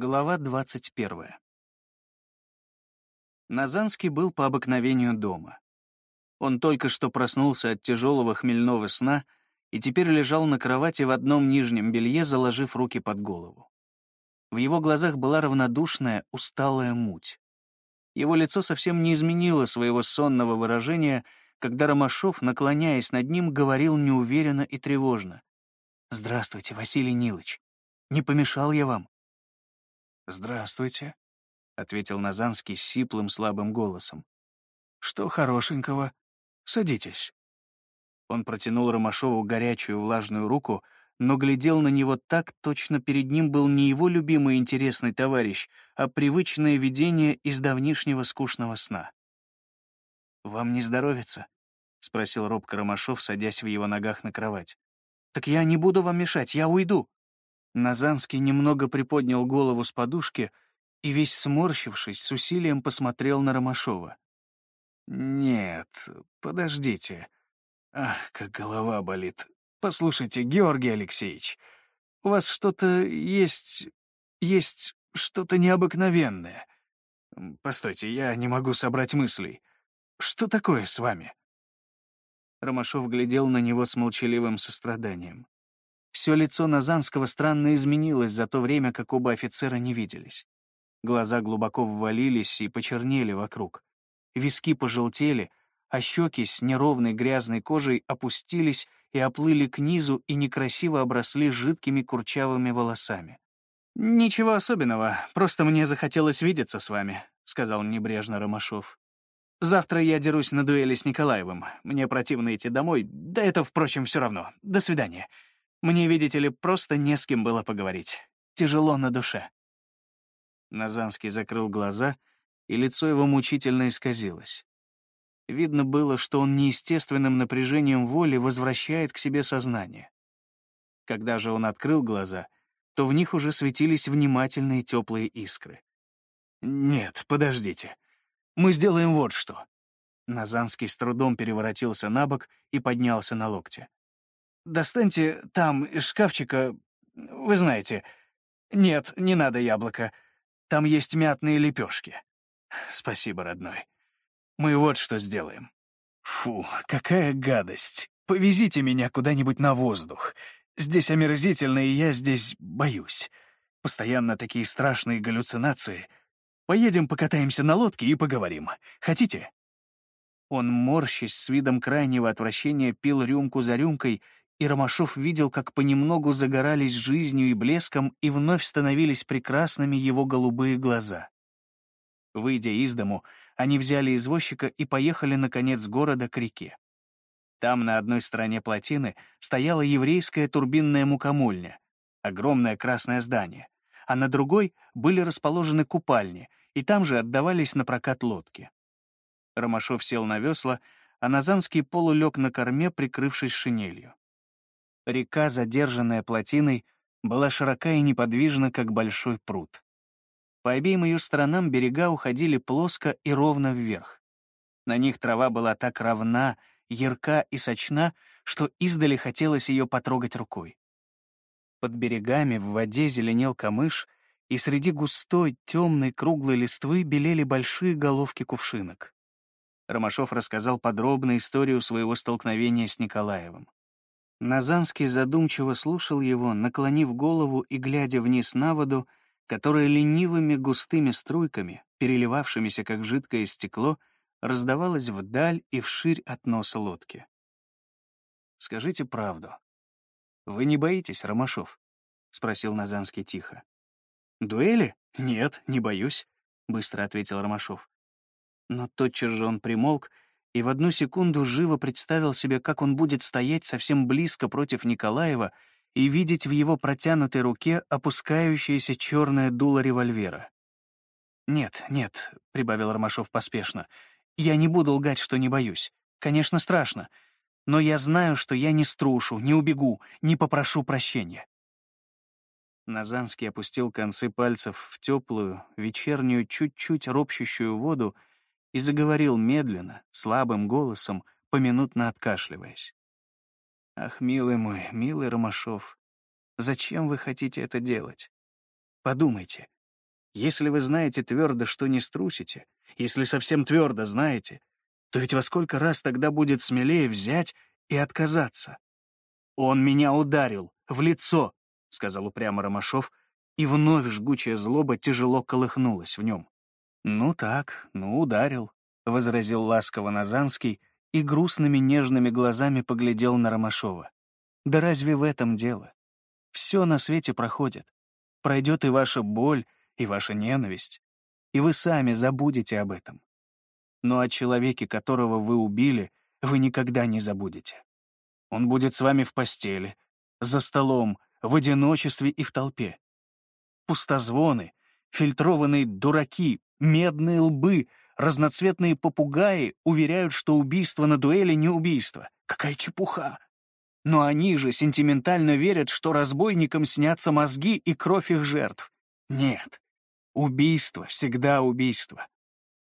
Глава 21. Назанский был по обыкновению дома. Он только что проснулся от тяжелого хмельного сна и теперь лежал на кровати в одном нижнем белье, заложив руки под голову. В его глазах была равнодушная, усталая муть. Его лицо совсем не изменило своего сонного выражения, когда Ромашов, наклоняясь над ним, говорил неуверенно и тревожно. «Здравствуйте, Василий Нилыч. Не помешал я вам?» «Здравствуйте», — ответил Назанский сиплым слабым голосом. «Что хорошенького? Садитесь». Он протянул Ромашову горячую влажную руку, но глядел на него так, точно перед ним был не его любимый интересный товарищ, а привычное видение из давнишнего скучного сна. «Вам не здоровится?» — спросил робко Ромашов, садясь в его ногах на кровать. «Так я не буду вам мешать, я уйду». Назанский немного приподнял голову с подушки и, весь сморщившись, с усилием посмотрел на Ромашова. «Нет, подождите. Ах, как голова болит. Послушайте, Георгий Алексеевич, у вас что-то есть... есть что-то необыкновенное. Постойте, я не могу собрать мыслей. Что такое с вами?» Ромашов глядел на него с молчаливым состраданием. Все лицо Назанского странно изменилось за то время, как оба офицера не виделись. Глаза глубоко ввалились и почернели вокруг. Виски пожелтели, а щеки с неровной грязной кожей опустились и оплыли к низу и некрасиво обросли жидкими курчавыми волосами. «Ничего особенного, просто мне захотелось видеться с вами», — сказал небрежно Ромашов. «Завтра я дерусь на дуэли с Николаевым. Мне противно идти домой, да это, впрочем, все равно. До свидания. Мне, видите ли, просто не с кем было поговорить. Тяжело на душе». Назанский закрыл глаза, и лицо его мучительно исказилось. Видно было, что он неестественным напряжением воли возвращает к себе сознание. Когда же он открыл глаза, то в них уже светились внимательные теплые искры. «Нет, подождите. Мы сделаем вот что». Назанский с трудом переворотился на бок и поднялся на локте. Достаньте там из шкафчика, вы знаете. Нет, не надо яблоко. Там есть мятные лепешки. Спасибо, родной. Мы вот что сделаем. Фу, какая гадость. Повезите меня куда-нибудь на воздух. Здесь омерзительно, и я здесь боюсь. Постоянно такие страшные галлюцинации. Поедем покатаемся на лодке и поговорим. Хотите?» Он, морщась с видом крайнего отвращения, пил рюмку за рюмкой — и Ромашов видел, как понемногу загорались жизнью и блеском и вновь становились прекрасными его голубые глаза. Выйдя из дому, они взяли извозчика и поехали, наконец, с города к реке. Там, на одной стороне плотины, стояла еврейская турбинная мукомольня, огромное красное здание, а на другой были расположены купальни, и там же отдавались на прокат лодки. Ромашов сел на весла, а Назанский полулег на корме, прикрывшись шинелью. Река, задержанная плотиной, была широка и неподвижна, как большой пруд. По обеим ее сторонам берега уходили плоско и ровно вверх. На них трава была так равна, ярка и сочна, что издали хотелось ее потрогать рукой. Под берегами в воде зеленел камыш, и среди густой, темной, круглой листвы белели большие головки кувшинок. Ромашов рассказал подробно историю своего столкновения с Николаевым. Назанский задумчиво слушал его, наклонив голову и глядя вниз на воду, которая ленивыми густыми струйками, переливавшимися как жидкое стекло, раздавалась вдаль и вширь от носа лодки. «Скажите правду. Вы не боитесь, Ромашов?» — спросил Назанский тихо. «Дуэли? Нет, не боюсь», — быстро ответил Ромашов. Но тотчас же он примолк и в одну секунду живо представил себе, как он будет стоять совсем близко против Николаева и видеть в его протянутой руке опускающееся черное дуло револьвера. «Нет, нет», — прибавил Ромашов поспешно, — «я не буду лгать, что не боюсь. Конечно, страшно. Но я знаю, что я не струшу, не убегу, не попрошу прощения». Назанский опустил концы пальцев в теплую, вечернюю, чуть-чуть ропщущую воду и заговорил медленно, слабым голосом, поминутно откашливаясь. «Ах, милый мой, милый Ромашов, зачем вы хотите это делать? Подумайте, Если вы знаете твердо, что не струсите, если совсем твердо знаете, то ведь во сколько раз тогда будет смелее взять и отказаться? «Он меня ударил, в лицо», — сказал упрямо Ромашов, и вновь жгучая злоба тяжело колыхнулась в нем. «Ну так, ну ударил», — возразил ласково Назанский и грустными нежными глазами поглядел на Ромашова. «Да разве в этом дело? Все на свете проходит. Пройдет и ваша боль, и ваша ненависть, и вы сами забудете об этом. Но о человеке, которого вы убили, вы никогда не забудете. Он будет с вами в постели, за столом, в одиночестве и в толпе. Пустозвоны, фильтрованные дураки, медные лбы, разноцветные попугаи уверяют, что убийство на дуэли не убийство. Какая чепуха! Но они же сентиментально верят, что разбойникам снятся мозги и кровь их жертв. Нет, убийство всегда убийство.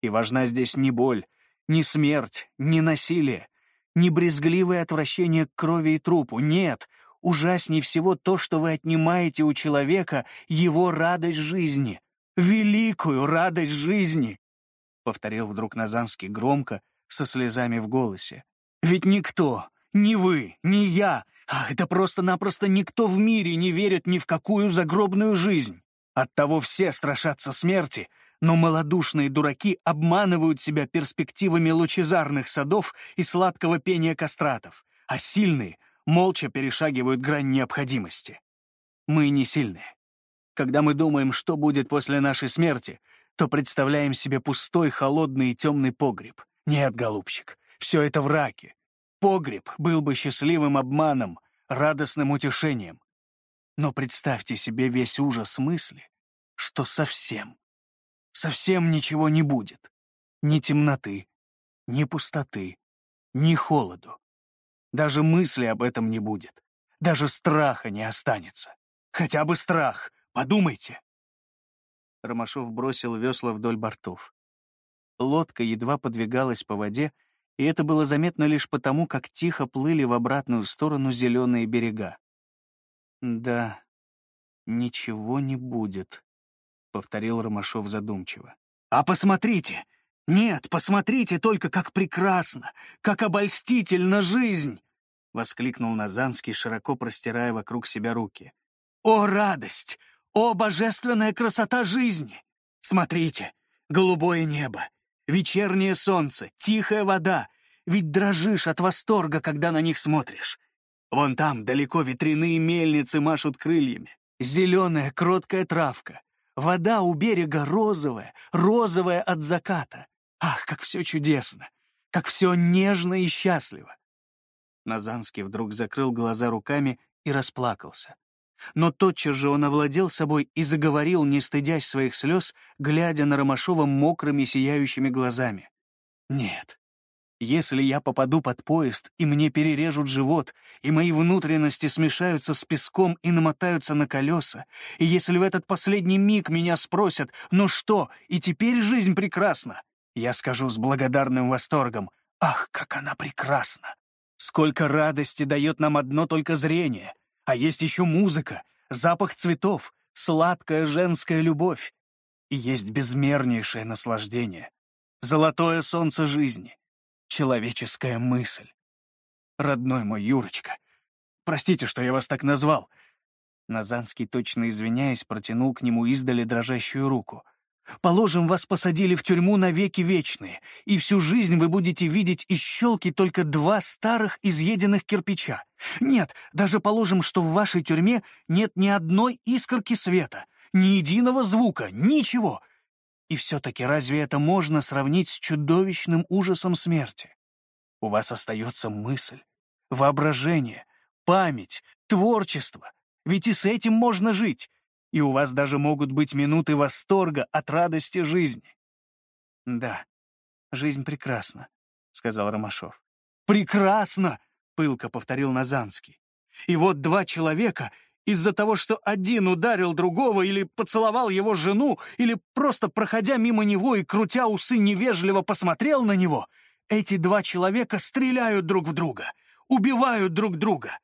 И важна здесь не боль, не смерть, не насилие, не брезгливое отвращение к крови и трупу. Нет, ужасней всего то, что вы отнимаете у человека его радость жизни, великую радость жизни, — повторил вдруг Назанский громко, со слезами в голосе. «Ведь никто, ни вы, ни я, ах, это просто-напросто никто в мире не верит ни в какую загробную жизнь. Оттого все страшатся смерти, но малодушные дураки обманывают себя перспективами лучезарных садов и сладкого пения кастратов, а сильные молча перешагивают грань необходимости. Мы не сильные. Когда мы думаем, что будет после нашей смерти, то представляем себе пустой, холодный и темный погреб. Нет, голубчик, все это враки. Погреб был бы счастливым обманом, радостным утешением. Но представьте себе весь ужас мысли, что совсем, совсем ничего не будет. Ни темноты, ни пустоты, ни холоду. Даже мысли об этом не будет. Даже страха не останется. Хотя бы страх, подумайте. Ромашов бросил весла вдоль бортов. Лодка едва подвигалась по воде, и это было заметно лишь потому, как тихо плыли в обратную сторону зеленые берега. «Да, ничего не будет», — повторил Ромашов задумчиво. «А посмотрите! Нет, посмотрите только, как прекрасно, как обольстительна жизнь!» — воскликнул Назанский, широко простирая вокруг себя руки. «О, радость! О, божественная красота жизни! Смотрите, голубое небо, вечернее солнце, тихая вода, ведь дрожишь от восторга, когда на них смотришь. Вон там далеко ветряные мельницы машут крыльями, зеленая кроткая травка, вода у берега розовая, розовая от заката. Ах, как все чудесно, как все нежно и счастливо. Назанский вдруг закрыл глаза руками и расплакался. Но тотчас же он овладел собой и заговорил, не стыдясь своих слез, глядя на Ромашова мокрыми сияющими глазами. «Нет, если я попаду под поезд, и мне перережут живот, и мои внутренности смешаются с песком и намотаются на колеса, и если в этот последний миг меня спросят «Ну что, и теперь жизнь прекрасна?» Я скажу с благодарным восторгом «Ах, как она прекрасна! Сколько радости дает нам одно только зрение!» А есть еще музыка, запах цветов, сладкая женская любовь. И есть безмернейшее наслаждение. Золотое солнце жизни. Человеческая мысль. Родной мой Юрочка, простите, что я вас так назвал. Назанский, точно извиняясь, протянул к нему издали дрожащую руку — Положим, вас посадили в тюрьму навеки вечные, и всю жизнь вы будете видеть из щелки только два старых изъеденных кирпича. Нет, даже положим, что в вашей тюрьме нет ни одной искорки света, ни единого звука, ничего. И все-таки разве это можно сравнить с чудовищным ужасом смерти? У вас остается мысль, воображение, память, творчество. Ведь и с этим можно жить и у вас даже могут быть минуты восторга от радости жизни. «Да, жизнь прекрасна», — сказал Ромашов. «Прекрасно!» — пылко повторил Назанский. «И вот два человека из-за того, что один ударил другого или поцеловал его жену, или просто проходя мимо него и крутя усы невежливо посмотрел на него, эти два человека стреляют друг в друга, убивают друг друга.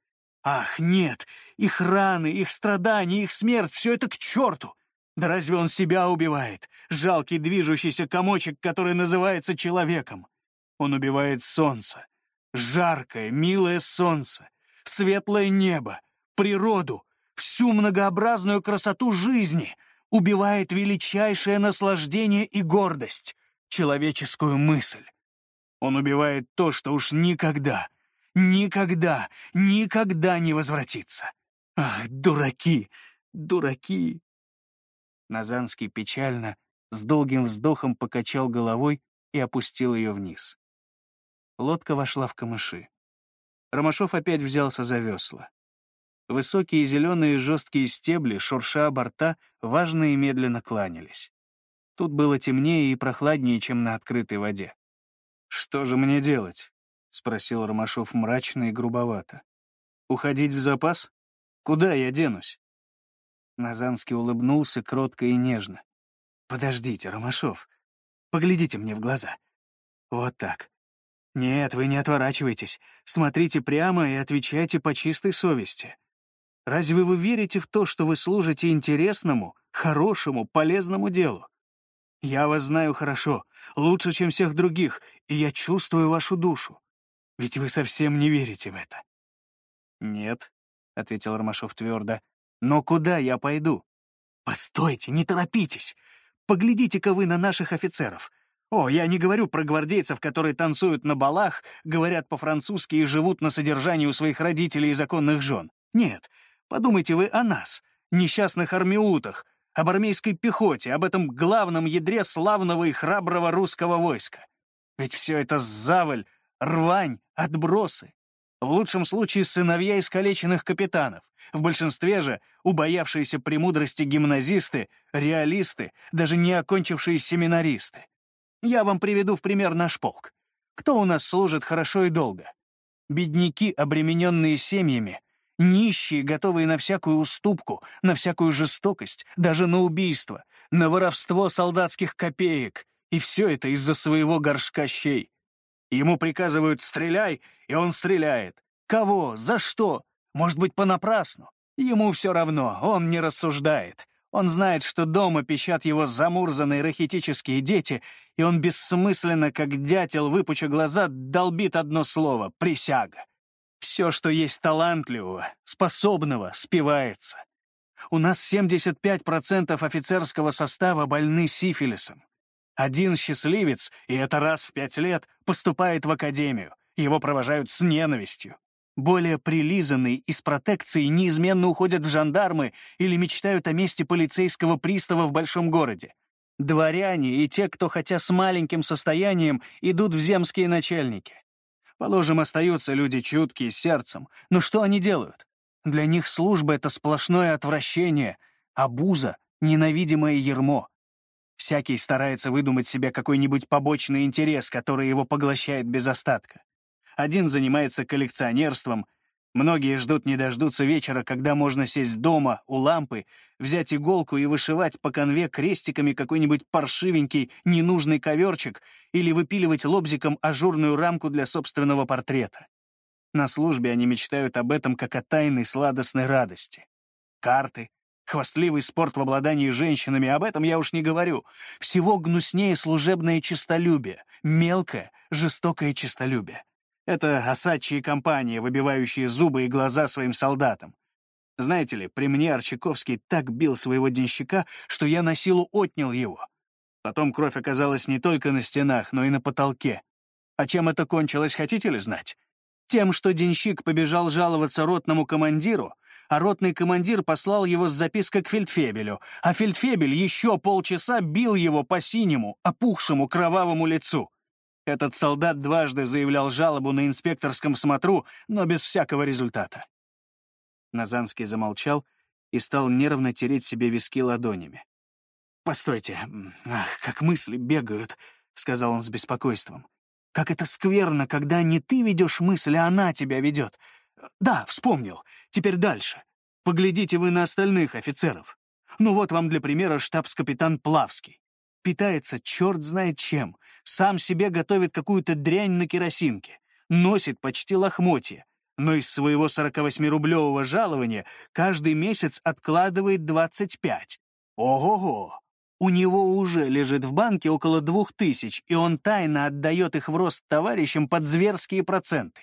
Ах, нет, их раны, их страдания, их смерть — все это к черту. Да разве он себя убивает? Жалкий движущийся комочек, который называется человеком. Он убивает солнце. Жаркое, милое солнце. Светлое небо. Природу. Всю многообразную красоту жизни. Убивает величайшее наслаждение и гордость. Человеческую мысль. Он убивает то, что уж никогда, никогда, никогда не возвратится. Ах, дураки, дураки! Назанский печально, с долгим вздохом покачал головой и опустил ее вниз. Лодка вошла в камыши. Ромашов опять взялся за весла. Высокие зеленые жесткие стебли, шурша борта, важно и медленно кланялись. Тут было темнее и прохладнее, чем на открытой воде. «Что же мне делать?» — спросил Ромашов мрачно и грубовато. «Уходить в запас? Куда я денусь?» Назанский улыбнулся кротко и нежно. «Подождите, Ромашов. Поглядите мне в глаза. Вот так. Нет, вы не отворачивайтесь. Смотрите прямо и отвечайте по чистой совести. Разве вы верите в то, что вы служите интересному, хорошему, полезному делу? Я вас знаю хорошо, лучше, чем всех других, и я чувствую вашу душу. Ведь вы совсем не верите в это. «Нет», — ответил Ромашов твердо, но куда я пойду? Постойте, не торопитесь. Поглядите-ка вы на наших офицеров. О, я не говорю про гвардейцев, которые танцуют на балах, говорят по-французски и живут на содержании у своих родителей и законных жен. Нет, подумайте вы о нас, несчастных армиутах, об армейской пехоте, об этом главном ядре славного и храброго русского войска. Ведь все это заваль, рвань, отбросы. В лучшем случае сыновья искалеченных капитанов. В большинстве же убоявшиеся премудрости гимназисты, реалисты, даже не окончившие семинаристы. Я вам приведу в пример наш полк. Кто у нас служит хорошо и долго? Бедняки, обремененные семьями, нищие, готовые на всякую уступку, на всякую жестокость, даже на убийство, на воровство солдатских копеек, и все это из-за своего горшка щей. Ему приказывают «стреляй», и он стреляет. Кого? За что? Может быть, понапрасну? Ему все равно, он не рассуждает. Он знает, что дома пищат его замурзанные рахитические дети, и он бессмысленно, как дятел, выпуча глаза, долбит одно слово — присяга. Все, что есть талантливого, способного, спивается. У нас 75% офицерского состава больны сифилисом. Один счастливец, и это раз в пять лет, поступает в академию. Его провожают с ненавистью. Более прилизанные из протекции неизменно уходят в жандармы или мечтают о месте полицейского пристава в большом городе. Дворяне и те, кто хотя с маленьким состоянием, идут в земские начальники. Положим, остаются люди чуткие, сердцем. Но что они делают? Для них служба — это сплошное отвращение, обуза, ненавидимое ермо. Всякий старается выдумать себе какой-нибудь побочный интерес, который его поглощает без остатка один занимается коллекционерством. Многие ждут не дождутся вечера, когда можно сесть дома, у лампы, взять иголку и вышивать по конве крестиками какой-нибудь паршивенький, ненужный коверчик или выпиливать лобзиком ажурную рамку для собственного портрета. На службе они мечтают об этом как о тайной сладостной радости. Карты, хвастливый спорт в обладании женщинами, об этом я уж не говорю. Всего гнуснее служебное честолюбие, мелкое, жестокое честолюбие. Это осадчие компании, выбивающие зубы и глаза своим солдатам. Знаете ли, при мне Арчаковский так бил своего денщика, что я на силу отнял его. Потом кровь оказалась не только на стенах, но и на потолке. А чем это кончилось, хотите ли знать? Тем, что денщик побежал жаловаться ротному командиру, а ротный командир послал его с запиской к фельдфебелю, а фельдфебель еще полчаса бил его по синему, опухшему кровавому лицу. Этот солдат дважды заявлял жалобу на инспекторском смотру, но без всякого результата. Назанский замолчал и стал нервно тереть себе виски ладонями. «Постойте, ах, как мысли бегают», — сказал он с беспокойством. «Как это скверно, когда не ты ведешь мысль, а она тебя ведет. Да, вспомнил. Теперь дальше. Поглядите вы на остальных офицеров. Ну вот вам для примера штабс-капитан Плавский. Питается черт знает чем, сам себе готовит какую-то дрянь на керосинке, носит почти лохмотья, но из своего 48-рублевого жалования каждый месяц откладывает 25. Ого-го! У него уже лежит в банке около двух тысяч, и он тайно отдает их в рост товарищам под зверские проценты.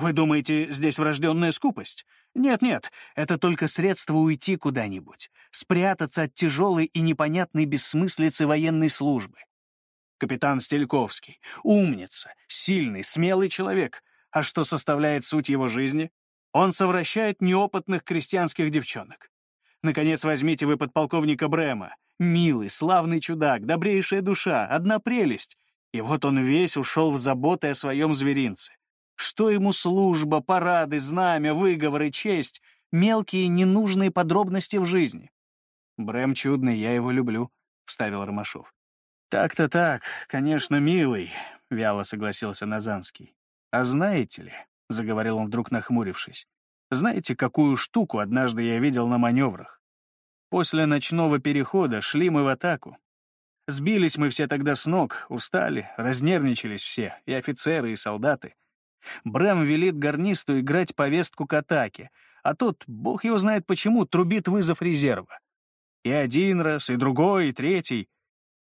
Вы думаете, здесь врожденная скупость? Нет-нет, это только средство уйти куда-нибудь, спрятаться от тяжелой и непонятной бессмыслицы военной службы. Капитан Стельковский — умница, сильный, смелый человек. А что составляет суть его жизни? Он совращает неопытных крестьянских девчонок. Наконец, возьмите вы подполковника Брема. Милый, славный чудак, добрейшая душа, одна прелесть. И вот он весь ушел в заботы о своем зверинце. Что ему служба, парады, знамя, выговоры, честь, мелкие ненужные подробности в жизни? Брэм чудный, я его люблю, — вставил Ромашов. Так-то так, конечно, милый, — вяло согласился Назанский. А знаете ли, — заговорил он вдруг нахмурившись, — знаете, какую штуку однажды я видел на маневрах? После ночного перехода шли мы в атаку. Сбились мы все тогда с ног, устали, разнервничались все, и офицеры, и солдаты. Брэм велит гарнисту играть повестку к атаке, а тот, бог его знает почему, трубит вызов резерва. И один раз, и другой, и третий.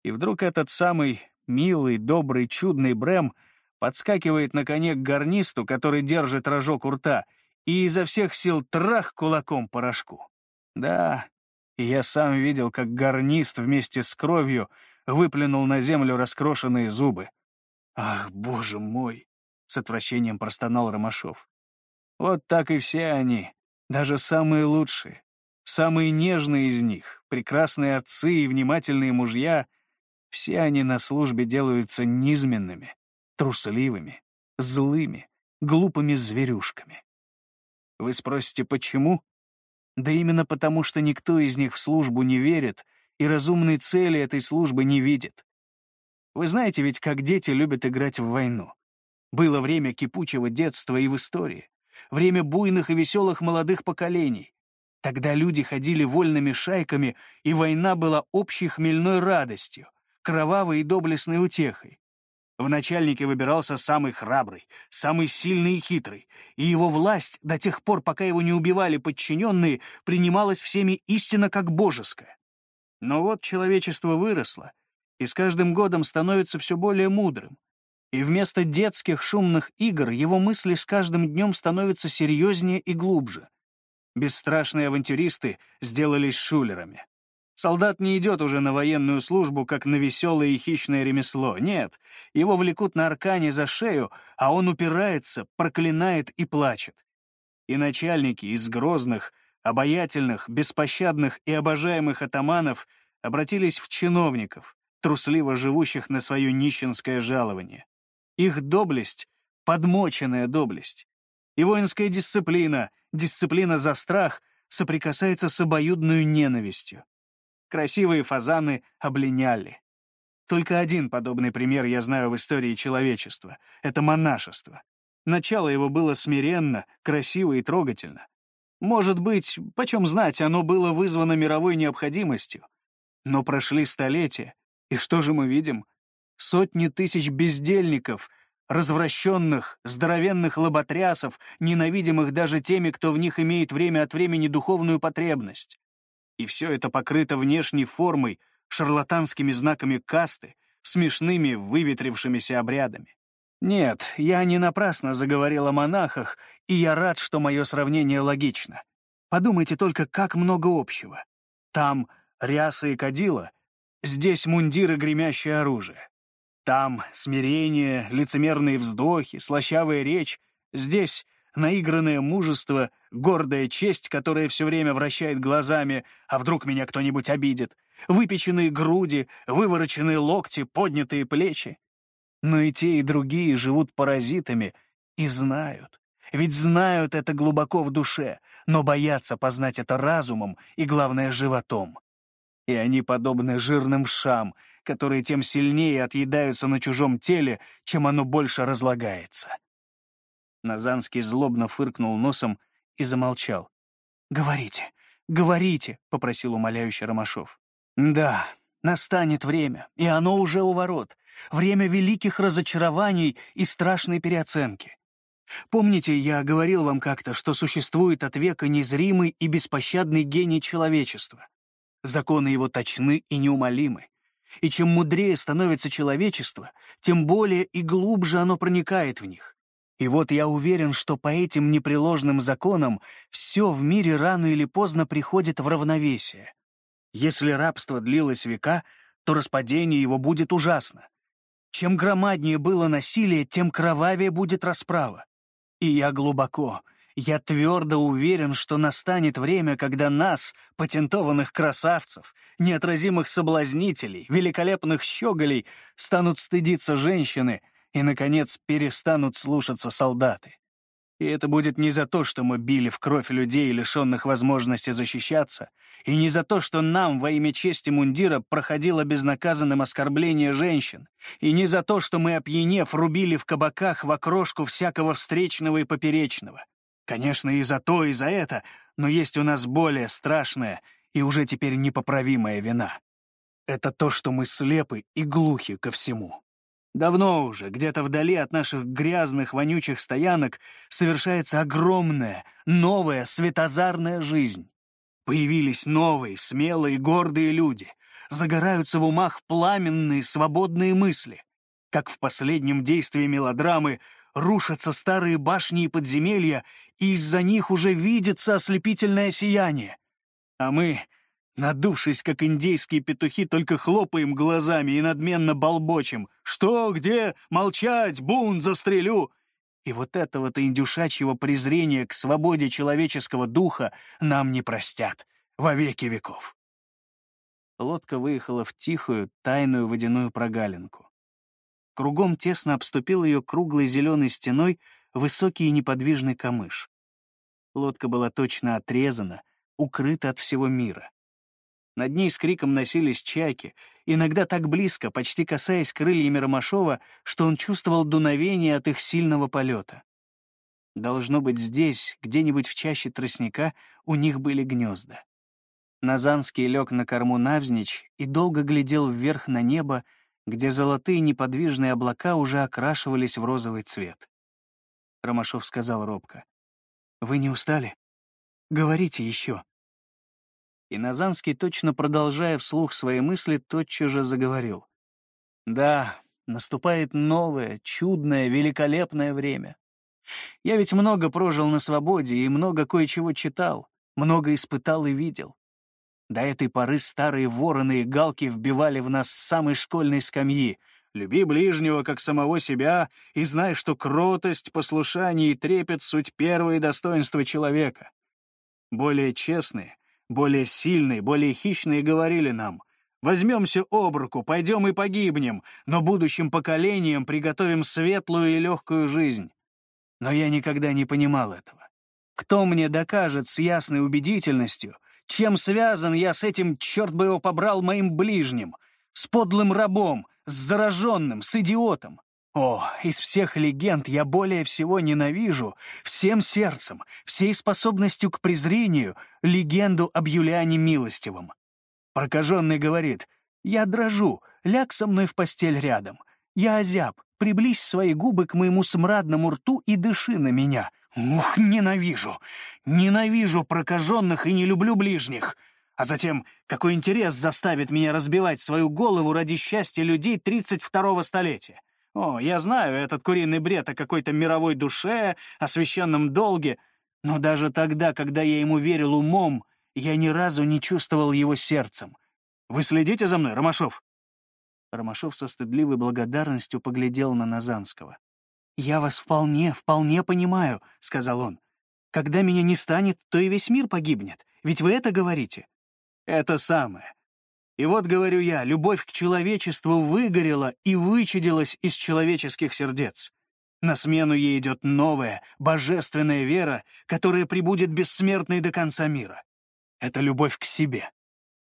И вдруг этот самый милый, добрый, чудный Брэм подскакивает на коне к гарнисту, который держит рожок у рта, и изо всех сил трах кулаком по рожку. Да, и я сам видел, как гарнист вместе с кровью выплюнул на землю раскрошенные зубы. Ах, боже мой! — с отвращением простонал Ромашов. «Вот так и все они, даже самые лучшие, самые нежные из них, прекрасные отцы и внимательные мужья, все они на службе делаются низменными, трусливыми, злыми, глупыми зверюшками. Вы спросите, почему? Да именно потому, что никто из них в службу не верит и разумной цели этой службы не видит. Вы знаете ведь, как дети любят играть в войну. Было время кипучего детства и в истории, время буйных и веселых молодых поколений. Тогда люди ходили вольными шайками, и война была общей хмельной радостью, кровавой и доблестной утехой. В начальнике выбирался самый храбрый, самый сильный и хитрый, и его власть, до тех пор, пока его не убивали подчиненные, принималась всеми истинно как божеская. Но вот человечество выросло, и с каждым годом становится все более мудрым, и вместо детских шумных игр его мысли с каждым днем становятся серьезнее и глубже. Бесстрашные авантюристы сделались шулерами. Солдат не идет уже на военную службу, как на веселое и хищное ремесло. Нет, его влекут на аркане за шею, а он упирается, проклинает и плачет. И начальники из грозных, обаятельных, беспощадных и обожаемых атаманов обратились в чиновников, трусливо живущих на свое нищенское жалование. Их доблесть — подмоченная доблесть. И воинская дисциплина, дисциплина за страх, соприкасается с обоюдной ненавистью. Красивые фазаны облиняли. Только один подобный пример я знаю в истории человечества — это монашество. Начало его было смиренно, красиво и трогательно. Может быть, почем знать, оно было вызвано мировой необходимостью. Но прошли столетия, и что же мы видим? Сотни тысяч бездельников, развращенных, здоровенных лоботрясов, ненавидимых даже теми, кто в них имеет время от времени духовную потребность. И все это покрыто внешней формой, шарлатанскими знаками касты, смешными выветрившимися обрядами. Нет, я не напрасно заговорил о монахах, и я рад, что мое сравнение логично. Подумайте только, как много общего. Там ряса и кадила, здесь мундиры гремящее оружие. Там смирение, лицемерные вздохи, слащавая речь. Здесь наигранное мужество, гордая честь, которая все время вращает глазами, а вдруг меня кто-нибудь обидит, выпеченные груди, вывороченные локти, поднятые плечи. Но и те, и другие живут паразитами и знают. Ведь знают это глубоко в душе, но боятся познать это разумом и, главное, животом. И они подобны жирным шам, которые тем сильнее отъедаются на чужом теле, чем оно больше разлагается. Назанский злобно фыркнул носом и замолчал. «Говорите, говорите», — попросил умоляющий Ромашов. «Да, настанет время, и оно уже у ворот. Время великих разочарований и страшной переоценки. Помните, я говорил вам как-то, что существует от века незримый и беспощадный гений человечества? законы его точны и неумолимы. И чем мудрее становится человечество, тем более и глубже оно проникает в них. И вот я уверен, что по этим непреложным законам все в мире рано или поздно приходит в равновесие. Если рабство длилось века, то распадение его будет ужасно. Чем громаднее было насилие, тем кровавее будет расправа. И я глубоко, я твердо уверен, что настанет время, когда нас, патентованных красавцев, неотразимых соблазнителей, великолепных щеголей, станут стыдиться женщины и, наконец, перестанут слушаться солдаты. И это будет не за то, что мы били в кровь людей, лишенных возможности защищаться, и не за то, что нам во имя чести мундира проходило безнаказанным оскорбление женщин, и не за то, что мы, опьянев, рубили в кабаках в окрошку всякого встречного и поперечного. Конечно, и за то, и за это, но есть у нас более страшная и уже теперь непоправимая вина. Это то, что мы слепы и глухи ко всему. Давно уже, где-то вдали от наших грязных, вонючих стоянок, совершается огромная, новая, светозарная жизнь. Появились новые, смелые, гордые люди. Загораются в умах пламенные, свободные мысли. Как в последнем действии мелодрамы рушатся старые башни и подземелья, и из-за них уже видится ослепительное сияние. А мы, надувшись, как индейские петухи, только хлопаем глазами и надменно болбочем. «Что? Где? Молчать! Бун! Застрелю!» И вот этого-то индюшачьего презрения к свободе человеческого духа нам не простят во веки веков. Лодка выехала в тихую, тайную водяную прогалинку. Кругом тесно обступил ее круглой зеленой стеной высокий и неподвижный камыш. Лодка была точно отрезана, укрыта от всего мира. Над ней с криком носились чайки, иногда так близко, почти касаясь крыльями Ромашова, что он чувствовал дуновение от их сильного полета. Должно быть, здесь, где-нибудь в чаще тростника, у них были гнезда. Назанский лег на корму навзничь и долго глядел вверх на небо, где золотые неподвижные облака уже окрашивались в розовый цвет. Ромашов сказал робко. «Вы не устали? Говорите еще». И Назанский, точно продолжая вслух свои мысли, тотчас же заговорил. «Да, наступает новое, чудное, великолепное время. Я ведь много прожил на свободе и много кое-чего читал, много испытал и видел. До этой поры старые вороны и галки вбивали в нас с самой школьной скамьи. Люби ближнего, как самого себя, и знай, что кротость, послушание и трепет — суть первые достоинства человека. Более честные, более сильные, более хищные говорили нам, «Возьмемся об руку, пойдем и погибнем, но будущим поколениям приготовим светлую и легкую жизнь». Но я никогда не понимал этого. Кто мне докажет с ясной убедительностью, чем связан я с этим, черт бы его побрал, моим ближним, с подлым рабом, с зараженным, с идиотом? О, из всех легенд я более всего ненавижу, всем сердцем, всей способностью к презрению, легенду об Юлиане Милостивом. Прокаженный говорит, «Я дрожу, ляг со мной в постель рядом. Я озяб, приблизь свои губы к моему смрадному рту и дыши на меня. Ух, ненавижу! Ненавижу прокаженных и не люблю ближних. А затем, какой интерес заставит меня разбивать свою голову ради счастья людей 32-го столетия? О, я знаю этот куриный бред о какой-то мировой душе, о священном долге, но даже тогда, когда я ему верил умом, я ни разу не чувствовал его сердцем. Вы следите за мной, Ромашов?» Ромашов со стыдливой благодарностью поглядел на Назанского. «Я вас вполне, вполне понимаю», — сказал он. «Когда меня не станет, то и весь мир погибнет. Ведь вы это говорите?» «Это самое. И вот, говорю я, любовь к человечеству выгорела и вычадилась из человеческих сердец. На смену ей идет новая, божественная вера, которая прибудет бессмертной до конца мира. Это любовь к себе,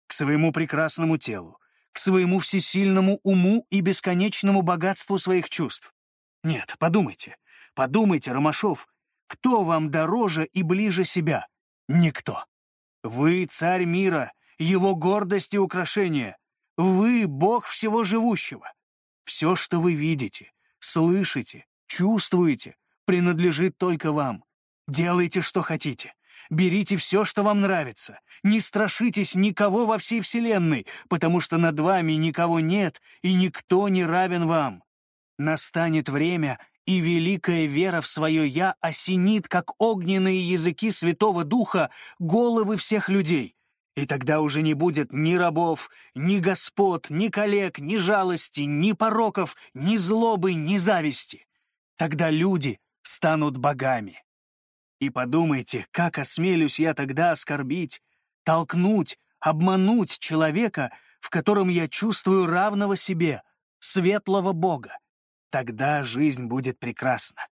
к своему прекрасному телу, к своему всесильному уму и бесконечному богатству своих чувств. Нет, подумайте, подумайте, Ромашов, кто вам дороже и ближе себя? Никто. Вы царь мира, его гордость и украшение. Вы — бог всего живущего. Все, что вы видите, слышите, чувствуете, принадлежит только вам. Делайте, что хотите. Берите все, что вам нравится. Не страшитесь никого во всей Вселенной, потому что над вами никого нет, и никто не равен вам. Настанет время, и великая вера в свое «я» осенит, как огненные языки Святого Духа, головы всех людей. И тогда уже не будет ни рабов, ни господ, ни коллег, ни жалости, ни пороков, ни злобы, ни зависти. Тогда люди станут богами. И подумайте, как осмелюсь я тогда оскорбить, толкнуть, обмануть человека, в котором я чувствую равного себе, светлого Бога. Тогда жизнь будет прекрасна.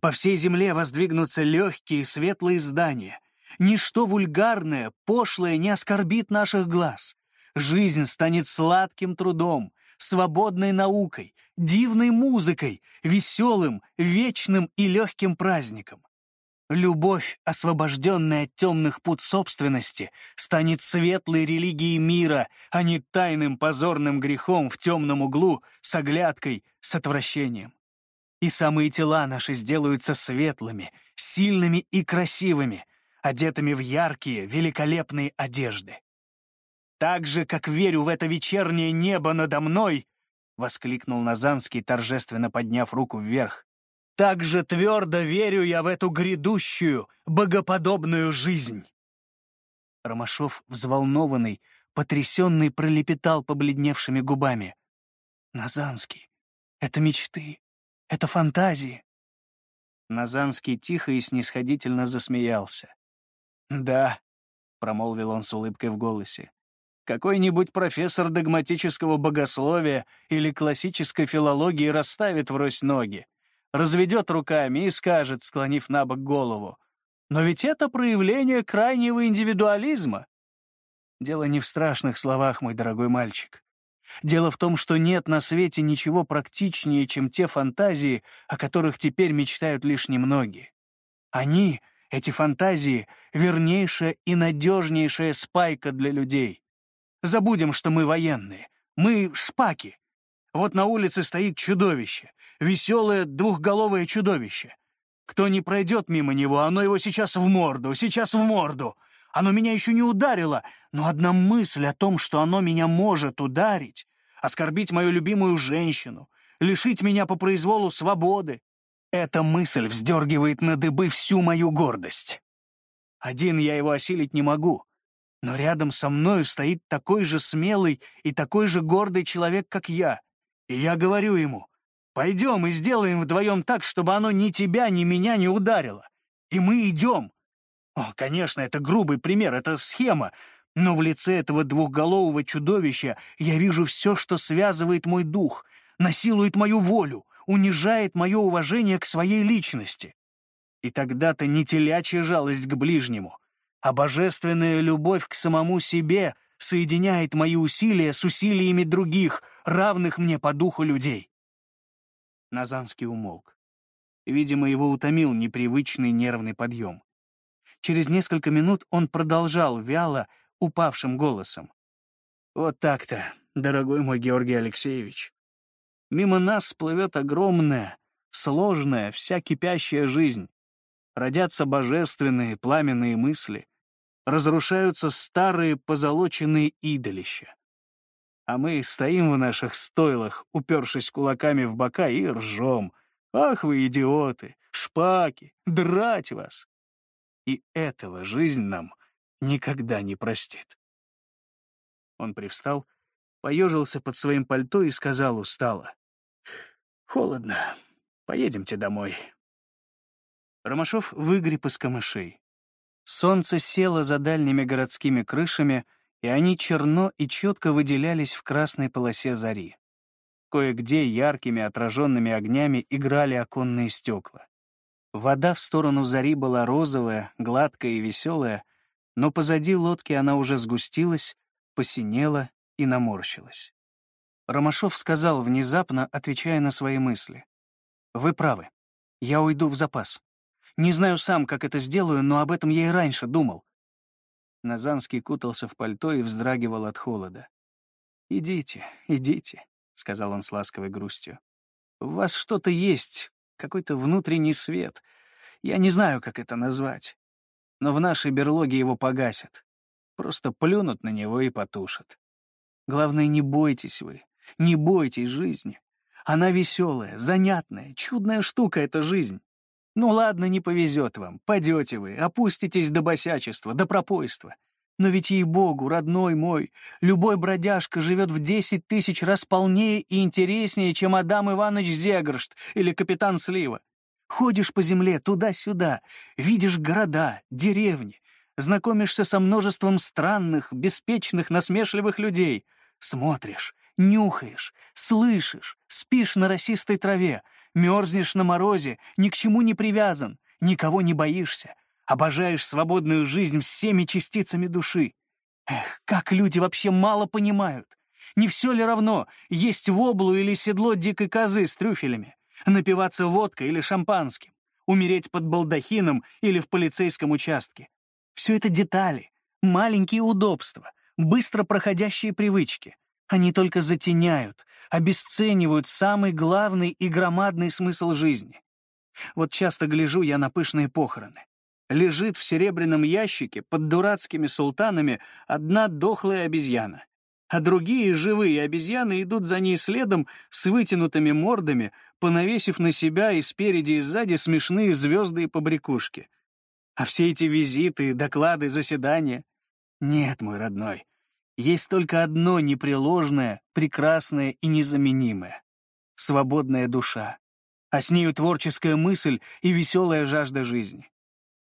По всей земле воздвигнутся легкие светлые здания. Ничто вульгарное, пошлое не оскорбит наших глаз. Жизнь станет сладким трудом, свободной наукой, дивной музыкой, веселым, вечным и легким праздником. Любовь, освобожденная от темных пут собственности, станет светлой религией мира, а не тайным позорным грехом в темном углу с оглядкой, с отвращением. И самые тела наши сделаются светлыми, сильными и красивыми, одетыми в яркие, великолепные одежды. Так же, как верю в это вечернее небо надо мной, — воскликнул Назанский, торжественно подняв руку вверх. «Так же твердо верю я в эту грядущую, богоподобную жизнь!» Ромашов, взволнованный, потрясенный, пролепетал побледневшими губами. «Назанский, это мечты, это фантазии!» Назанский тихо и снисходительно засмеялся. «Да», — промолвил он с улыбкой в голосе, какой-нибудь профессор догматического богословия или классической филологии расставит врозь ноги, разведет руками и скажет, склонив на бок голову, «Но ведь это проявление крайнего индивидуализма». Дело не в страшных словах, мой дорогой мальчик. Дело в том, что нет на свете ничего практичнее, чем те фантазии, о которых теперь мечтают лишь немногие. Они, эти фантазии, вернейшая и надежнейшая спайка для людей. Забудем, что мы военные. Мы шпаки. Вот на улице стоит чудовище. Веселое двухголовое чудовище. Кто не пройдет мимо него, оно его сейчас в морду, сейчас в морду. Оно меня еще не ударило, но одна мысль о том, что оно меня может ударить, оскорбить мою любимую женщину, лишить меня по произволу свободы, эта мысль вздергивает на дыбы всю мою гордость. Один я его осилить не могу, но рядом со мною стоит такой же смелый и такой же гордый человек, как я. И я говорю ему, пойдем и сделаем вдвоем так, чтобы оно ни тебя, ни меня не ударило. И мы идем. О, конечно, это грубый пример, это схема, но в лице этого двухголового чудовища я вижу все, что связывает мой дух, насилует мою волю, унижает мое уважение к своей личности. И тогда-то не телячья жалость к ближнему — а божественная любовь к самому себе соединяет мои усилия с усилиями других, равных мне по духу людей. Назанский умолк. Видимо, его утомил непривычный нервный подъем. Через несколько минут он продолжал вяло, упавшим голосом. «Вот так-то, дорогой мой Георгий Алексеевич. Мимо нас плывет огромная, сложная, вся кипящая жизнь. Родятся божественные, пламенные мысли — разрушаются старые позолоченные идолища. А мы стоим в наших стойлах, упершись кулаками в бока, и ржем. Ах вы идиоты, шпаки, драть вас! И этого жизнь нам никогда не простит. Он привстал, поежился под своим пальто и сказал устало. «Холодно. Поедемте домой». Ромашов выгреб из камышей. Солнце село за дальними городскими крышами, и они черно и четко выделялись в красной полосе зари. Кое-где яркими отраженными огнями играли оконные стекла. Вода в сторону зари была розовая, гладкая и веселая, но позади лодки она уже сгустилась, посинела и наморщилась. Ромашов сказал внезапно, отвечая на свои мысли. «Вы правы. Я уйду в запас. Не знаю сам, как это сделаю, но об этом я и раньше думал. Назанский кутался в пальто и вздрагивал от холода. «Идите, идите», — сказал он с ласковой грустью. «У вас что-то есть, какой-то внутренний свет. Я не знаю, как это назвать. Но в нашей берлоге его погасят. Просто плюнут на него и потушат. Главное, не бойтесь вы, не бойтесь жизни. Она веселая, занятная, чудная штука эта жизнь. Ну ладно, не повезет вам, падете вы, опуститесь до босячества, до пропойства. Но ведь, ей-богу, родной мой, любой бродяжка живет в десять тысяч раз полнее и интереснее, чем Адам Иванович Зегршт или капитан Слива. Ходишь по земле туда-сюда, видишь города, деревни, знакомишься со множеством странных, беспечных, насмешливых людей, смотришь, нюхаешь, слышишь, спишь на росистой траве, мерзнешь на морозе, ни к чему не привязан, никого не боишься, обожаешь свободную жизнь всеми частицами души. Эх, как люди вообще мало понимают. Не все ли равно, есть воблу или седло дикой козы с трюфелями, напиваться водкой или шампанским, умереть под балдахином или в полицейском участке. Все это детали, маленькие удобства, быстро проходящие привычки. Они только затеняют, обесценивают самый главный и громадный смысл жизни. Вот часто гляжу я на пышные похороны. Лежит в серебряном ящике под дурацкими султанами одна дохлая обезьяна, а другие живые обезьяны идут за ней следом с вытянутыми мордами, понавесив на себя и спереди и сзади смешные звезды и побрякушки. А все эти визиты, доклады, заседания... Нет, мой родной, есть только одно непреложное, прекрасное и незаменимое — свободная душа, а с нею творческая мысль и веселая жажда жизни.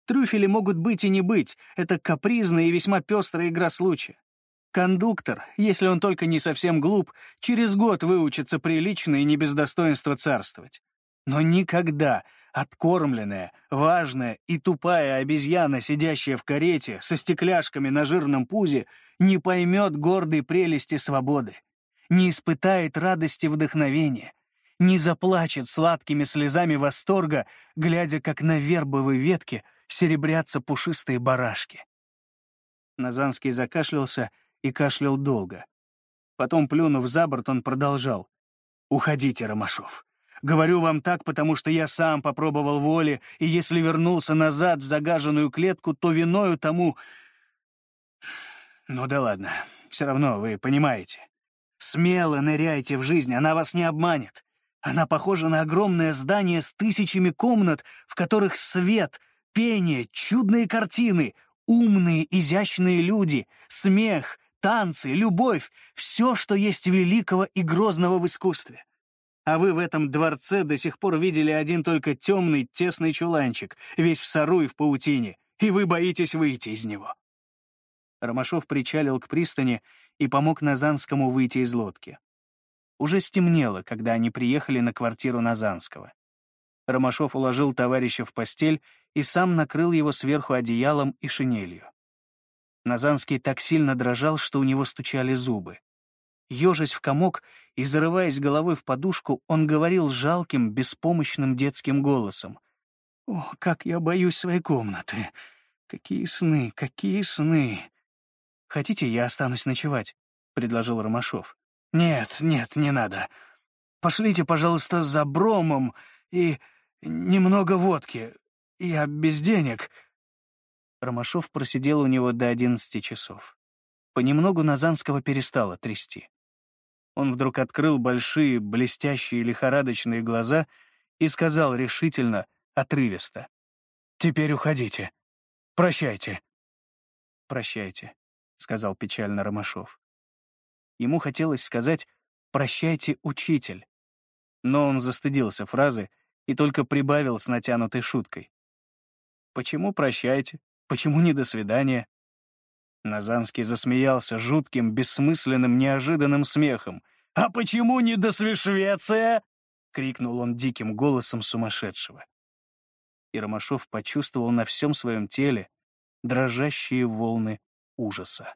Трюфели могут быть и не быть, это капризная и весьма пестрая игра случая. Кондуктор, если он только не совсем глуп, через год выучится прилично и не без достоинства царствовать. Но никогда откормленная, важная и тупая обезьяна, сидящая в карете со стекляшками на жирном пузе, не поймет гордой прелести свободы, не испытает радости вдохновения, не заплачет сладкими слезами восторга, глядя, как на вербовой ветке серебрятся пушистые барашки. Назанский закашлялся и кашлял долго. Потом, плюнув за борт, он продолжал. «Уходите, Ромашов. Говорю вам так, потому что я сам попробовал воли, и если вернулся назад в загаженную клетку, то виною тому... Ну да ладно, все равно вы понимаете. Смело ныряйте в жизнь, она вас не обманет. Она похожа на огромное здание с тысячами комнат, в которых свет, пение, чудные картины, умные, изящные люди, смех, танцы, любовь — все, что есть великого и грозного в искусстве а вы в этом дворце до сих пор видели один только темный, тесный чуланчик, весь в сору и в паутине, и вы боитесь выйти из него». Ромашов причалил к пристани и помог Назанскому выйти из лодки. Уже стемнело, когда они приехали на квартиру Назанского. Ромашов уложил товарища в постель и сам накрыл его сверху одеялом и шинелью. Назанский так сильно дрожал, что у него стучали зубы. Ежась в комок и зарываясь головой в подушку, он говорил жалким, беспомощным детским голосом. «О, как я боюсь своей комнаты! Какие сны, какие сны!» «Хотите, я останусь ночевать?» — предложил Ромашов. «Нет, нет, не надо. Пошлите, пожалуйста, за бромом и немного водки. Я без денег». Ромашов просидел у него до одиннадцати часов. Понемногу Назанского перестало трясти. Он вдруг открыл большие, блестящие, лихорадочные глаза и сказал решительно, отрывисто. «Теперь уходите. Прощайте». «Прощайте», — сказал печально Ромашов. Ему хотелось сказать «Прощайте, учитель». Но он застыдился фразы и только прибавил с натянутой шуткой. «Почему прощайте? Почему не до свидания?» Назанский засмеялся жутким, бессмысленным, неожиданным смехом. «А почему не до Свешвеция?» — крикнул он диким голосом сумасшедшего. И Ромашов почувствовал на всем своем теле дрожащие волны ужаса.